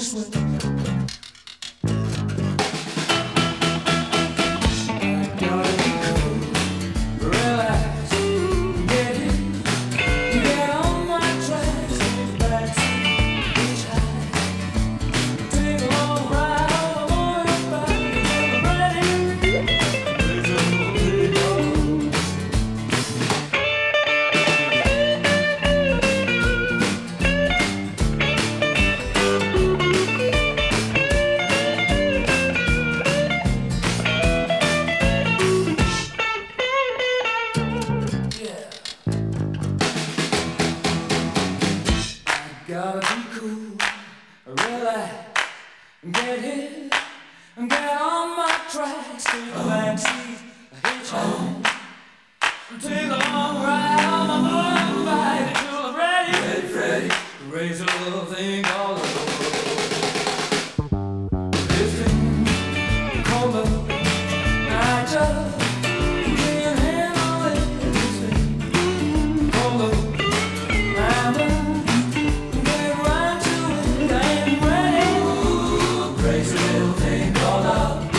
swim. gotta be cool, relax, get hit, get on my tracks, take a oh. backseat, a hitchhike, take a long ride on my motorbike until I'm ready, ready, ready, raise a little thing all over. This Take all up.